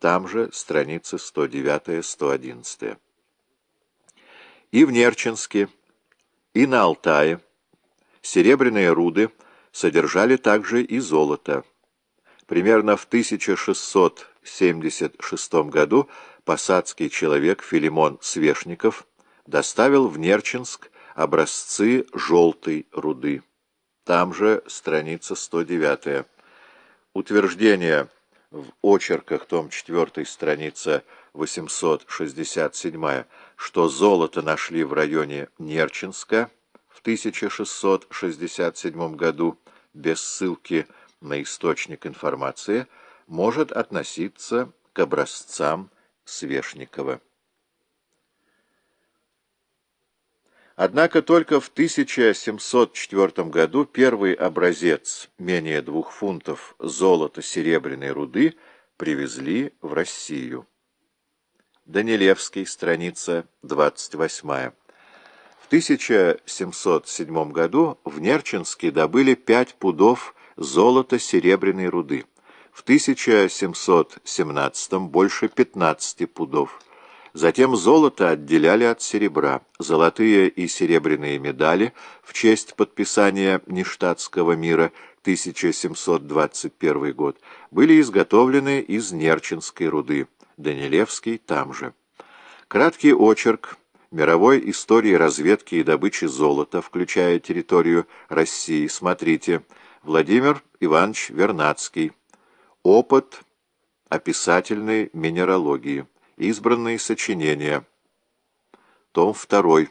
там же страницы 109-111. И в Нерчинске, и на Алтае серебряные руды содержали также и золото. Примерно в 1676 году посадский человек Филимон Свешников доставил в Нерчинск образцы желтой руды. Там же страница 109. Утверждение в очерках, том 4, страница 867, что золото нашли в районе Нерчинска в 1667 году без ссылки на источник информации, может относиться к образцам Свешникова. Однако только в 1704 году первый образец, менее двух фунтов золота-серебряной руды, привезли в Россию. Данилевский, страница 28. В 1707 году в Нерчинске добыли 5 пудов золота-серебряной руды, в 1717 больше 15 пудов. Затем золото отделяли от серебра. Золотые и серебряные медали в честь подписания Нештатского мира 1721 год были изготовлены из Нерчинской руды. Данилевский там же. Краткий очерк мировой истории разведки и добычи золота, включая территорию России, смотрите, Владимир Иванович Вернадский. Опыт описательной минералогии. Избранные сочинения. Том 2.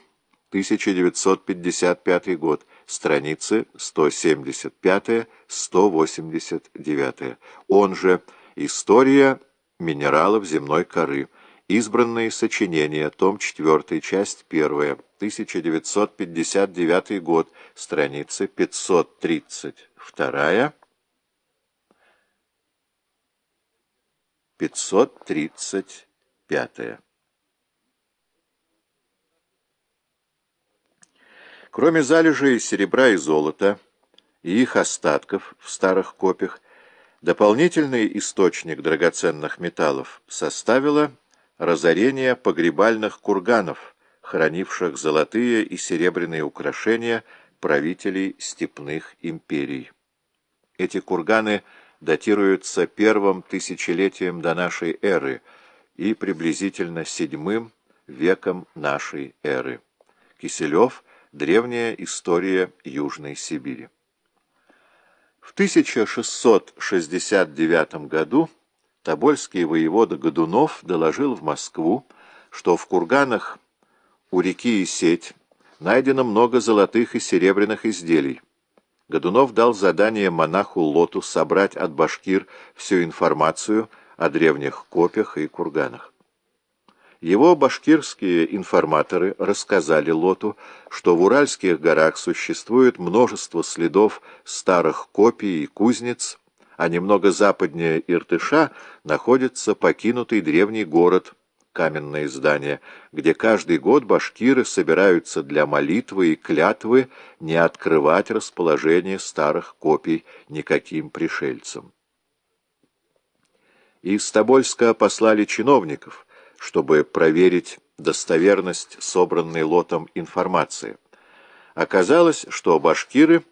1955 год. Страницы 175-189. Он же «История минералов земной коры». Избранные сочинения. Том 4. Часть 1. 1959 год. Страницы 532. 530 Пятое. Кроме залежей серебра и золота и их остатков в старых копиях, дополнительный источник драгоценных металлов составило разорение погребальных курганов, хранивших золотые и серебряные украшения правителей степных империй. Эти курганы датируются первым тысячелетием до нашей эры – и приблизительно седьмым веком нашей эры. Киселев. Древняя история Южной Сибири. В 1669 году Тобольский воевода Годунов доложил в Москву, что в курганах у реки Исеть найдено много золотых и серебряных изделий. Годунов дал задание монаху Лоту собрать от башкир всю информацию о древних копьях и курганах. Его башкирские информаторы рассказали Лоту, что в Уральских горах существует множество следов старых копий и кузнец, а немного западнее Иртыша находится покинутый древний город, каменное здание, где каждый год башкиры собираются для молитвы и клятвы не открывать расположение старых копий никаким пришельцам. Из Тобольска послали чиновников, чтобы проверить достоверность собранной лотом информации. Оказалось, что башкиры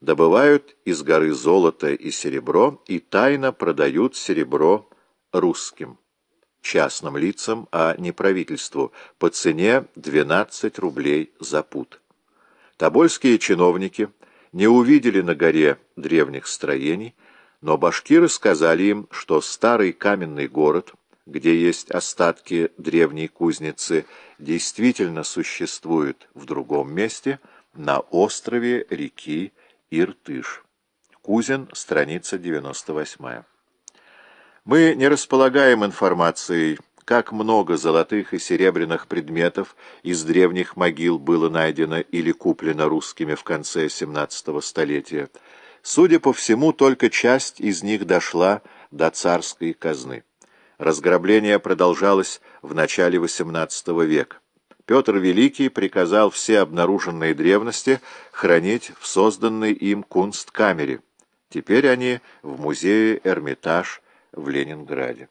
добывают из горы золото и серебро и тайно продают серебро русским, частным лицам, а не правительству, по цене 12 рублей за пуд. Тобольские чиновники не увидели на горе древних строений, но башкиры сказали им, что старый каменный город, где есть остатки древней кузницы, действительно существует в другом месте, на острове реки Иртыш. Кузин, страница 98. Мы не располагаем информацией, как много золотых и серебряных предметов из древних могил было найдено или куплено русскими в конце XVII столетия. Судя по всему, только часть из них дошла до царской казны. Разграбление продолжалось в начале XVIII века. Петр Великий приказал все обнаруженные древности хранить в созданной им кунсткамере. Теперь они в музее «Эрмитаж» в Ленинграде.